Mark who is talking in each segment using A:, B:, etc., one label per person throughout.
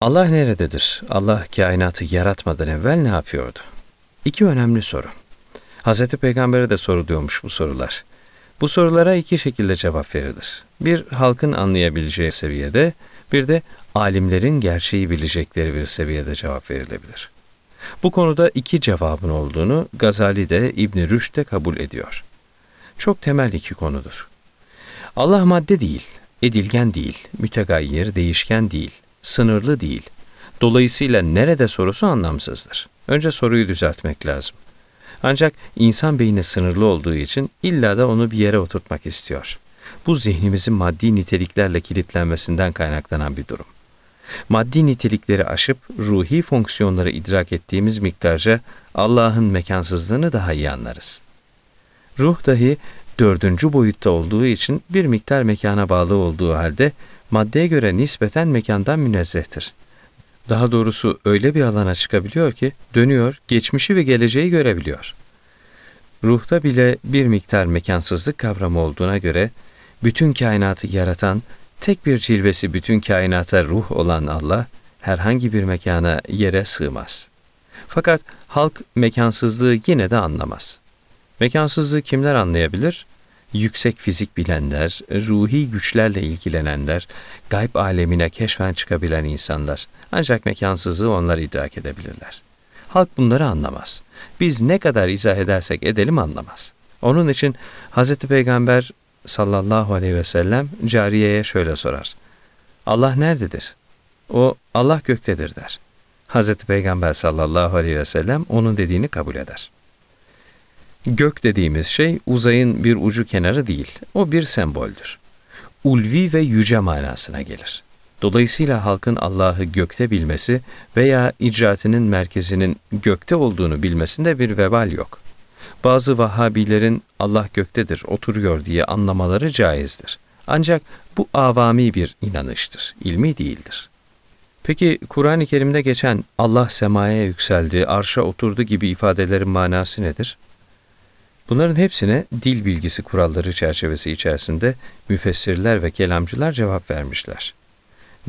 A: Allah nerededir? Allah kainatı yaratmadan evvel ne yapıyordu? İki önemli soru. Hz. Peygamber'e de soruluyormuş bu sorular. Bu sorulara iki şekilde cevap verilir. Bir, halkın anlayabileceği seviyede, bir de alimlerin gerçeği bilecekleri bir seviyede cevap verilebilir. Bu konuda iki cevabın olduğunu Gazali de İbn Rüşd de kabul ediyor. Çok temel iki konudur. Allah madde değil, edilgen değil, mütegayyir, değişken değil, sınırlı değil. Dolayısıyla nerede sorusu anlamsızdır. Önce soruyu düzeltmek lazım. Ancak insan beyni sınırlı olduğu için illa da onu bir yere oturtmak istiyor. Bu zihnimizin maddi niteliklerle kilitlenmesinden kaynaklanan bir durum. Maddi nitelikleri aşıp ruhi fonksiyonları idrak ettiğimiz miktarca Allah'ın mekansızlığını daha iyi anlarız. Ruh dahi dördüncü boyutta olduğu için bir miktar mekana bağlı olduğu halde maddeye göre nispeten mekandan münezzehtir. Daha doğrusu öyle bir alana çıkabiliyor ki dönüyor, geçmişi ve geleceği görebiliyor. Ruhta bile bir miktar mekansızlık kavramı olduğuna göre bütün kainatı yaratan, tek bir cilvesi bütün kainata ruh olan Allah herhangi bir mekana yere sığmaz. Fakat halk mekansızlığı yine de anlamaz. Mekansızlığı kimler anlayabilir? Yüksek fizik bilenler, ruhi güçlerle ilgilenenler, gayb alemine keşfen çıkabilen insanlar. Ancak mekansızlığı onlar idrak edebilirler. Halk bunları anlamaz. Biz ne kadar izah edersek edelim anlamaz. Onun için Hz. Peygamber sallallahu aleyhi ve sellem cariyeye şöyle sorar. Allah nerededir? O Allah göktedir der. Hz. Peygamber sallallahu aleyhi ve sellem onun dediğini kabul eder. Gök dediğimiz şey uzayın bir ucu kenarı değil, o bir semboldür. Ulvi ve yüce manasına gelir. Dolayısıyla halkın Allah'ı gökte bilmesi veya icraatinin merkezinin gökte olduğunu bilmesinde bir vebal yok. Bazı Vahhabilerin Allah göktedir, oturuyor diye anlamaları caizdir. Ancak bu avami bir inanıştır, ilmi değildir. Peki Kur'an-ı Kerim'de geçen Allah semaya yükseldi, arşa oturdu gibi ifadelerin manası nedir? Bunların hepsine dil bilgisi kuralları çerçevesi içerisinde müfessirler ve kelamcılar cevap vermişler.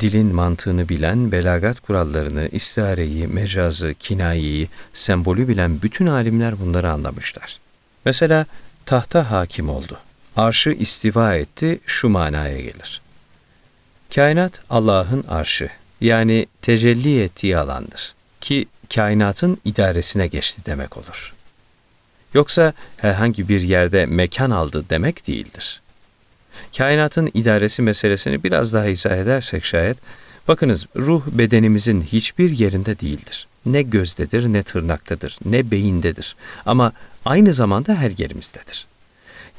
A: Dilin mantığını bilen, belagat kurallarını, istihareyi, mecazı, kinayeyi, sembolü bilen bütün alimler bunları anlamışlar. Mesela tahta hakim oldu. Arşı istiva etti şu manaya gelir. Kainat Allah'ın arşı yani tecelli ettiği alandır ki kainatın idaresine geçti demek olur. Yoksa herhangi bir yerde mekan aldı demek değildir. Kainatın idaresi meselesini biraz daha izah edersek şayet, bakınız ruh bedenimizin hiçbir yerinde değildir. Ne gözdedir, ne tırnaktadır, ne beyindedir ama aynı zamanda her yerimizdedir.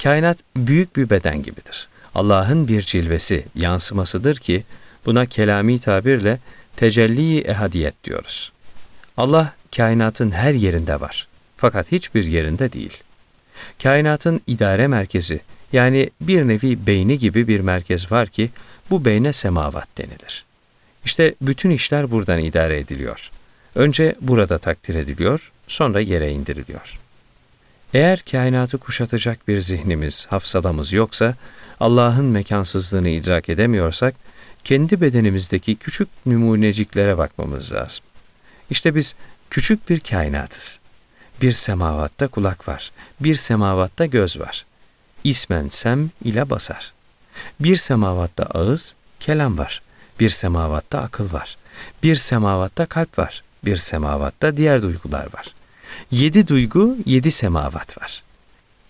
A: Kainat büyük bir beden gibidir. Allah'ın bir cilvesi, yansımasıdır ki buna kelami tabirle tecelli ehadiyet diyoruz. Allah kainatın her yerinde var. Fakat hiçbir yerinde değil. Kainatın idare merkezi yani bir nevi beyni gibi bir merkez var ki bu beyne semavat denilir. İşte bütün işler buradan idare ediliyor. Önce burada takdir ediliyor, sonra yere indiriliyor. Eğer kainatı kuşatacak bir zihnimiz, hafsalamız yoksa, Allah'ın mekansızlığını idrak edemiyorsak, kendi bedenimizdeki küçük numuneciklere bakmamız lazım. İşte biz küçük bir kainatız. Bir semavatta kulak var, bir semavatta göz var. İsmen sem ile basar. Bir semavatta ağız, kelam var. Bir semavatta akıl var. Bir semavatta kalp var. Bir semavatta diğer duygular var. Yedi duygu, yedi semavat var.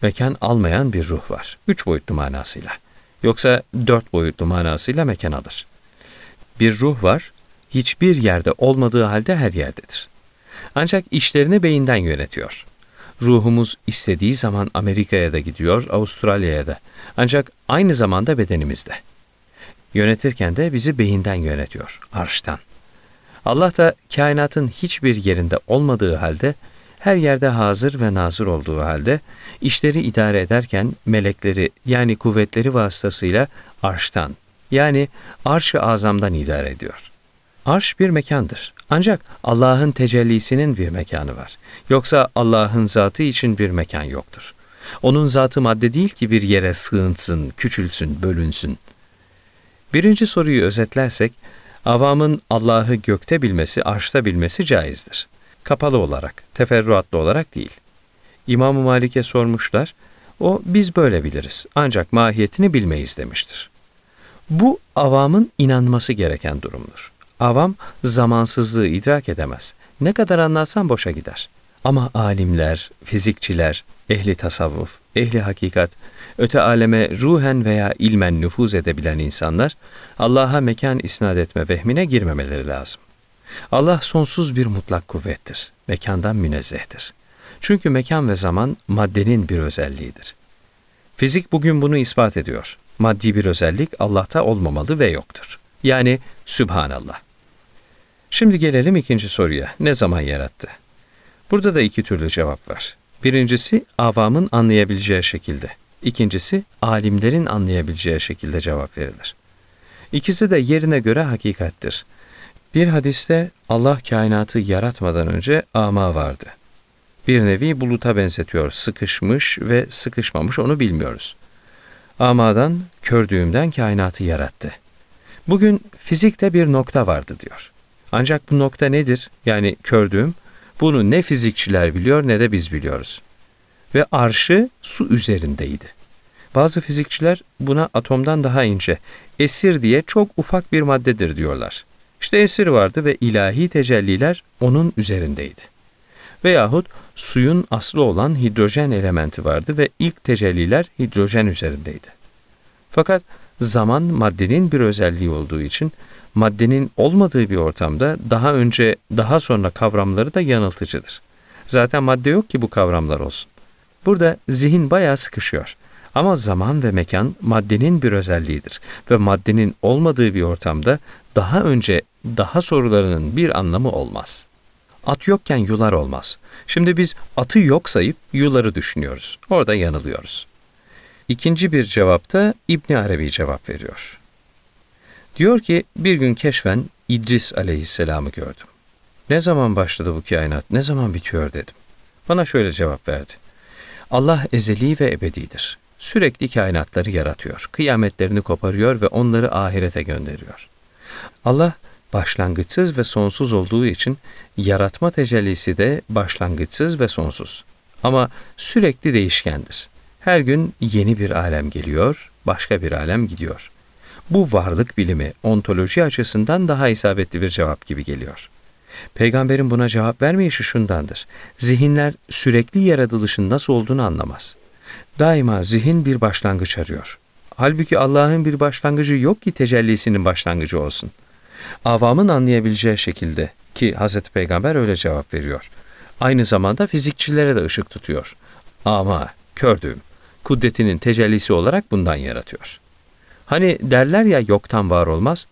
A: Mekan almayan bir ruh var. Üç boyutlu manasıyla. Yoksa dört boyutlu manasıyla mekan alır. Bir ruh var, hiçbir yerde olmadığı halde her yerdedir. Ancak işlerini beyinden yönetiyor. Ruhumuz istediği zaman Amerika'ya da gidiyor, Avustralya'ya da. Ancak aynı zamanda bedenimizde. Yönetirken de bizi beyinden yönetiyor, arştan. Allah da kainatın hiçbir yerinde olmadığı halde, her yerde hazır ve nazır olduğu halde, işleri idare ederken melekleri yani kuvvetleri vasıtasıyla arştan, yani arş-ı azamdan idare ediyor. Arş bir mekandır. Ancak Allah'ın tecellisinin bir mekanı var. Yoksa Allah'ın zatı için bir mekan yoktur. Onun zatı madde değil ki bir yere sığınsın, küçülsün, bölünsün. Birinci soruyu özetlersek, Avamın Allah'ı gökte bilmesi, arşta bilmesi caizdir. Kapalı olarak, teferruatlı olarak değil. İmam-ı Malik'e sormuşlar, o biz böyle biliriz ancak mahiyetini bilmeyiz demiştir. Bu avamın inanması gereken durumdur. Avam zamansızlığı idrak edemez. Ne kadar anlatsan boşa gider. Ama alimler, fizikçiler, ehli tasavvuf, ehli hakikat, öte aleme ruhen veya ilmen nüfuz edebilen insanlar Allah'a mekan isnat etme vehmine girmemeleri lazım. Allah sonsuz bir mutlak kuvvettir. Mekandan münezzehtir. Çünkü mekan ve zaman maddenin bir özelliğidir. Fizik bugün bunu ispat ediyor. Maddi bir özellik Allah'ta olmamalı ve yoktur. Yani Sübhanallah. Şimdi gelelim ikinci soruya. Ne zaman yarattı? Burada da iki türlü cevap var. Birincisi avamın anlayabileceği şekilde. İkincisi alimlerin anlayabileceği şekilde cevap verilir. İkisi de yerine göre hakikattir. Bir hadiste Allah kainatı yaratmadan önce ama vardı. Bir nevi buluta benzetiyor. Sıkışmış ve sıkışmamış onu bilmiyoruz. Amadan, kördüğümden kainatı yarattı. Bugün fizikte bir nokta vardı diyor. Ancak bu nokta nedir? Yani kördüğüm, bunu ne fizikçiler biliyor ne de biz biliyoruz. Ve arşı su üzerindeydi. Bazı fizikçiler buna atomdan daha ince, esir diye çok ufak bir maddedir diyorlar. İşte esir vardı ve ilahi tecelliler onun üzerindeydi. Veyahut suyun aslı olan hidrojen elementi vardı ve ilk tecelliler hidrojen üzerindeydi. Fakat zaman maddenin bir özelliği olduğu için maddenin olmadığı bir ortamda daha önce daha sonra kavramları da yanıltıcıdır. Zaten madde yok ki bu kavramlar olsun. Burada zihin bayağı sıkışıyor. Ama zaman ve mekan maddenin bir özelliğidir ve maddenin olmadığı bir ortamda daha önce daha sorularının bir anlamı olmaz. At yokken yular olmaz. Şimdi biz atı yok sayıp yuları düşünüyoruz. Orada yanılıyoruz. İkinci bir cevapta İbn Arabi cevap veriyor. Diyor ki bir gün keşfen İdris aleyhisselamı gördüm. Ne zaman başladı bu kainat, ne zaman bitiyor dedim. Bana şöyle cevap verdi. Allah ezeli ve ebedidir. Sürekli kainatları yaratıyor, kıyametlerini koparıyor ve onları ahirete gönderiyor. Allah başlangıçsız ve sonsuz olduğu için yaratma tecellisi de başlangıçsız ve sonsuz. Ama sürekli değişkendir. Her gün yeni bir alem geliyor, başka bir alem gidiyor. Bu varlık bilimi ontoloji açısından daha isabetli bir cevap gibi geliyor. Peygamberin buna cevap vermeyişi şundandır. Zihinler sürekli yaratılışın nasıl olduğunu anlamaz. Daima zihin bir başlangıç arıyor. Halbuki Allah'ın bir başlangıcı yok ki tecellisinin başlangıcı olsun. Avamın anlayabileceği şekilde ki Hazreti Peygamber öyle cevap veriyor. Aynı zamanda fizikçilere de ışık tutuyor. Ama kördüğüm, kudretinin tecellisi olarak bundan yaratıyor. Hani derler ya yoktan var olmaz.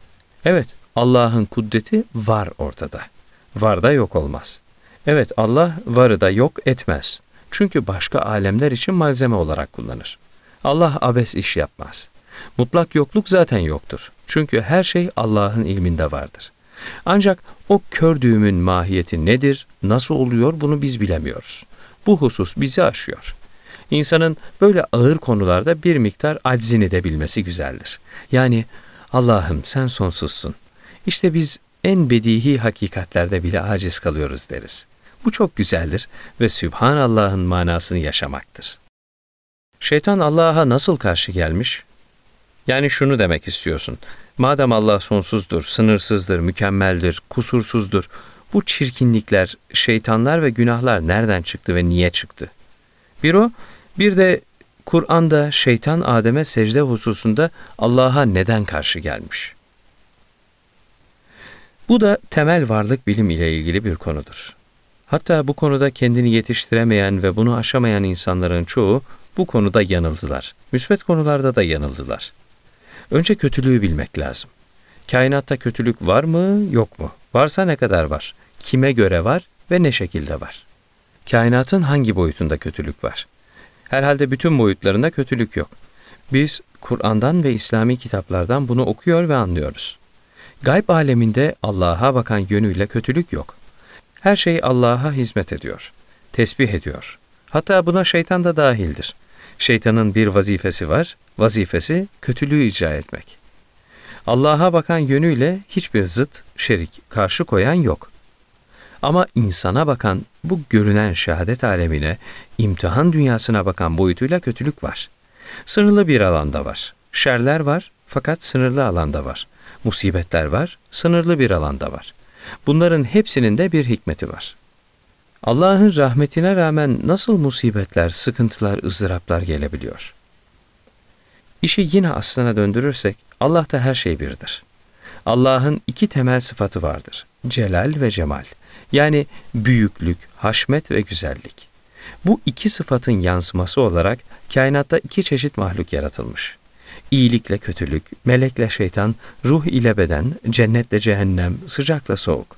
A: Evet, Allah'ın kudreti var ortada. Var da yok olmaz. Evet, Allah varı da yok etmez. Çünkü başka alemler için malzeme olarak kullanır. Allah abes iş yapmaz. Mutlak yokluk zaten yoktur. Çünkü her şey Allah'ın ilminde vardır. Ancak o kör düğümün mahiyeti nedir, nasıl oluyor bunu biz bilemiyoruz. Bu husus bizi aşıyor. İnsanın böyle ağır konularda bir miktar aczini de bilmesi güzeldir. Yani Allah'ım sen sonsuzsun. İşte biz en bedihi hakikatlerde bile aciz kalıyoruz deriz. Bu çok güzeldir ve Sübhanallah'ın manasını yaşamaktır. Şeytan Allah'a nasıl karşı gelmiş? Yani şunu demek istiyorsun. Madem Allah sonsuzdur, sınırsızdır, mükemmeldir, kusursuzdur, bu çirkinlikler, şeytanlar ve günahlar nereden çıktı ve niye çıktı? Bir o, bir de Kur'an'da şeytan Adem'e secde hususunda Allah'a neden karşı gelmiş? Bu da temel varlık bilim ile ilgili bir konudur. Hatta bu konuda kendini yetiştiremeyen ve bunu aşamayan insanların çoğu bu konuda yanıldılar. Müsbet konularda da yanıldılar. Önce kötülüğü bilmek lazım. Kainatta kötülük var mı, yok mu? Varsa ne kadar var? Kime göre var ve ne şekilde var? Kainatın hangi boyutunda kötülük var? Herhalde bütün boyutlarında kötülük yok. Biz Kur'an'dan ve İslami kitaplardan bunu okuyor ve anlıyoruz. Gayb aleminde Allah'a bakan yönüyle kötülük yok. Her şey Allah'a hizmet ediyor, tesbih ediyor. Hatta buna şeytan da dahildir. Şeytanın bir vazifesi var, vazifesi kötülüğü icra etmek. Allah'a bakan yönüyle hiçbir zıt, şerik, karşı koyan yok. Ama insana bakan bu görünen şehadet alemine, imtihan dünyasına bakan boyutuyla kötülük var. Sınırlı bir alanda var. Şerler var fakat sınırlı alanda var. Musibetler var, sınırlı bir alanda var. Bunların hepsinin de bir hikmeti var. Allah'ın rahmetine rağmen nasıl musibetler, sıkıntılar, ızdıraplar gelebiliyor? İşi yine aslına döndürürsek Allah'ta her şey birdir. Allah'ın iki temel sıfatı vardır. Celal ve cemal. Yani büyüklük, haşmet ve güzellik. Bu iki sıfatın yansıması olarak kainatta iki çeşit mahluk yaratılmış. İyilikle kötülük, melekle şeytan, ruh ile beden, cennetle cehennem, sıcakla soğuk.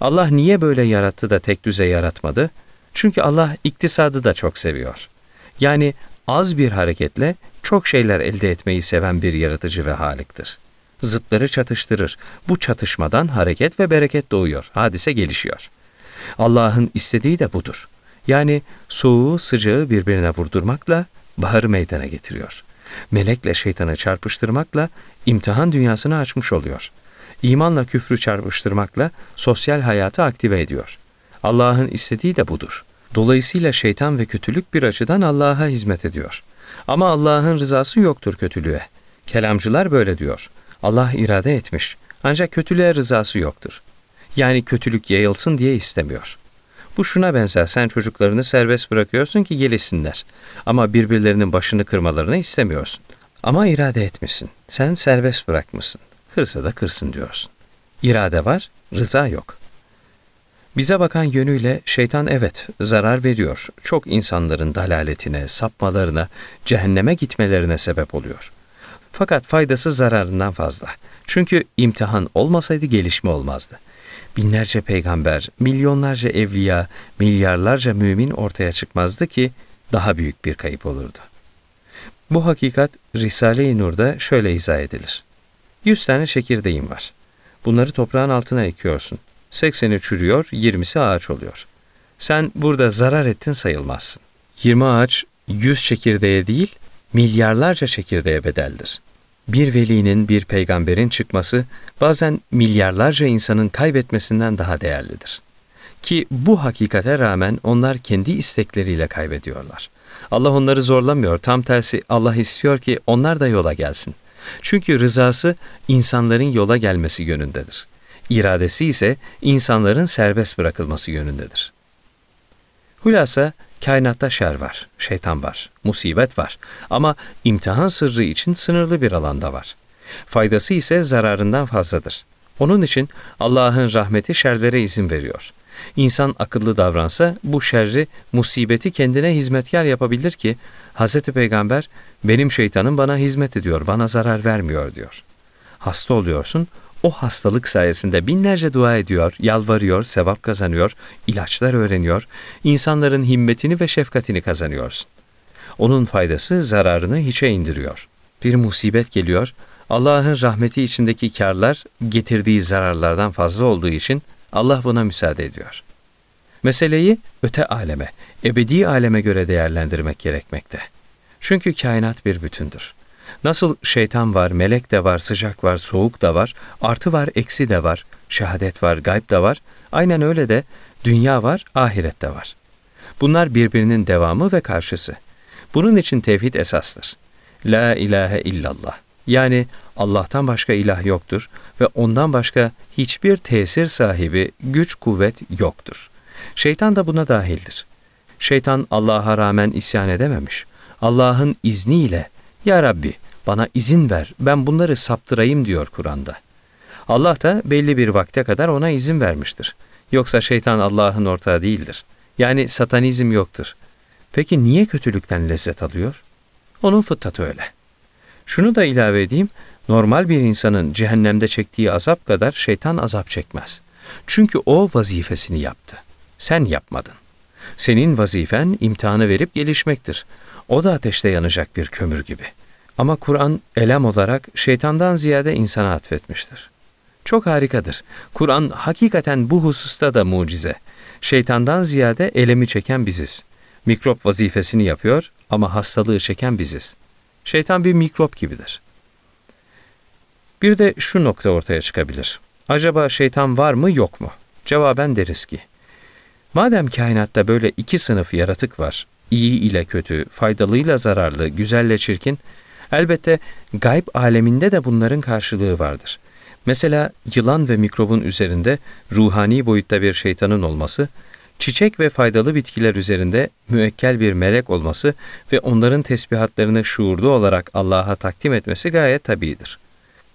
A: Allah niye böyle yarattı da tek düze yaratmadı? Çünkü Allah iktisadı da çok seviyor. Yani az bir hareketle çok şeyler elde etmeyi seven bir yaratıcı ve haliktir. Zıtları çatıştırır. Bu çatışmadan hareket ve bereket doğuyor. Hadise gelişiyor. Allah'ın istediği de budur. Yani soğuğu sıcağı birbirine vurdurmakla baharı meydana getiriyor. Melekle şeytanı çarpıştırmakla imtihan dünyasını açmış oluyor. İmanla küfrü çarpıştırmakla sosyal hayatı aktive ediyor. Allah'ın istediği de budur. Dolayısıyla şeytan ve kötülük bir açıdan Allah'a hizmet ediyor. Ama Allah'ın rızası yoktur kötülüğe. Kelamcılar böyle diyor. Allah irade etmiş. Ancak kötülüğe rızası yoktur. Yani kötülük yayılsın diye istemiyor. Bu şuna benzer. Sen çocuklarını serbest bırakıyorsun ki gelişsinler. Ama birbirlerinin başını kırmalarını istemiyorsun. Ama irade etmişsin. Sen serbest bırakmışsın. Kırsa da kırsın diyorsun. İrade var, rıza yok. Bize bakan yönüyle şeytan evet zarar veriyor. Çok insanların dalaletine, sapmalarına, cehenneme gitmelerine sebep oluyor. Fakat faydası zararından fazla. Çünkü imtihan olmasaydı gelişme olmazdı. Binlerce peygamber, milyonlarca evliya, milyarlarca mümin ortaya çıkmazdı ki daha büyük bir kayıp olurdu. Bu hakikat Risale-i Nur'da şöyle izah edilir. Yüz tane çekirdeğin var. Bunları toprağın altına ekiyorsun. Sekseni çürüyor, yirmisi ağaç oluyor. Sen burada zarar ettin sayılmazsın. Yirmi ağaç yüz çekirdeğe değil, milyarlarca çekirdeğe bedeldir. Bir velinin, bir peygamberin çıkması bazen milyarlarca insanın kaybetmesinden daha değerlidir. Ki bu hakikate rağmen onlar kendi istekleriyle kaybediyorlar. Allah onları zorlamıyor, tam tersi Allah istiyor ki onlar da yola gelsin. Çünkü rızası insanların yola gelmesi yönündedir. İradesi ise insanların serbest bırakılması yönündedir. Hulasa kainatta şer var, şeytan var, musibet var ama imtihan sırrı için sınırlı bir alanda var. Faydası ise zararından fazladır. Onun için Allah'ın rahmeti şerlere izin veriyor. İnsan akıllı davransa bu şerri, musibeti kendine hizmetkar yapabilir ki Hz. Peygamber benim şeytanım bana hizmet ediyor, bana zarar vermiyor diyor. Hasta oluyorsun, o hastalık sayesinde binlerce dua ediyor, yalvarıyor, sevap kazanıyor, ilaçlar öğreniyor, insanların himmetini ve şefkatini kazanıyorsun. Onun faydası zararını hiçe indiriyor. Bir musibet geliyor, Allah'ın rahmeti içindeki karlar getirdiği zararlardan fazla olduğu için Allah buna müsaade ediyor. Meseleyi öte aleme, ebedi aleme göre değerlendirmek gerekmekte. Çünkü kainat bir bütündür. Nasıl şeytan var, melek de var, sıcak var, soğuk da var, artı var, eksi de var, şehadet var, gayb da var, aynen öyle de dünya var, ahiret de var. Bunlar birbirinin devamı ve karşısı. Bunun için tevhid esastır. La ilahe illallah. Yani Allah'tan başka ilah yoktur ve ondan başka hiçbir tesir sahibi güç kuvvet yoktur. Şeytan da buna dahildir. Şeytan Allah'a rağmen isyan edememiş. Allah'ın izniyle Ya Rabbi bana izin ver ben bunları saptırayım diyor Kur'an'da. Allah da belli bir vakte kadar ona izin vermiştir. Yoksa şeytan Allah'ın ortağı değildir. Yani satanizm yoktur. Peki niye kötülükten lezzet alıyor? Onun fıtratı öyle. Şunu da ilave edeyim, normal bir insanın cehennemde çektiği azap kadar şeytan azap çekmez. Çünkü o vazifesini yaptı. Sen yapmadın. Senin vazifen imtihanı verip gelişmektir. O da ateşte yanacak bir kömür gibi. Ama Kur'an elem olarak şeytandan ziyade insana atfetmiştir. Çok harikadır. Kur'an hakikaten bu hususta da mucize. Şeytandan ziyade elemi çeken biziz. Mikrop vazifesini yapıyor ama hastalığı çeken biziz. Şeytan bir mikrop gibidir. Bir de şu nokta ortaya çıkabilir. Acaba şeytan var mı yok mu? Cevaben deriz ki, madem kainatta böyle iki sınıf yaratık var, iyi ile kötü, faydalıyla zararlı, güzelle çirkin, elbette gayb aleminde de bunların karşılığı vardır. Mesela yılan ve mikrobun üzerinde ruhani boyutta bir şeytanın olması, çiçek ve faydalı bitkiler üzerinde müekkel bir melek olması ve onların tesbihatlarını şuurlu olarak Allah'a takdim etmesi gayet tabidir.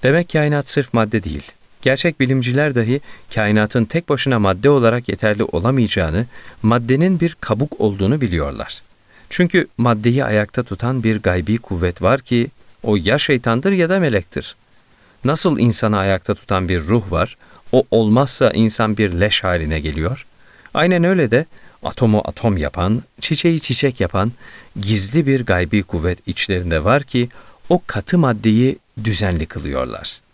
A: Demek kainat sırf madde değil. Gerçek bilimciler dahi kainatın tek başına madde olarak yeterli olamayacağını, maddenin bir kabuk olduğunu biliyorlar. Çünkü maddeyi ayakta tutan bir gaybi kuvvet var ki o ya şeytandır ya da melektir. Nasıl insanı ayakta tutan bir ruh var, o olmazsa insan bir leş haline geliyor. Aynen öyle de atomu atom yapan, çiçeği çiçek yapan gizli bir gaybi kuvvet içlerinde var ki o katı maddeyi düzenli kılıyorlar.''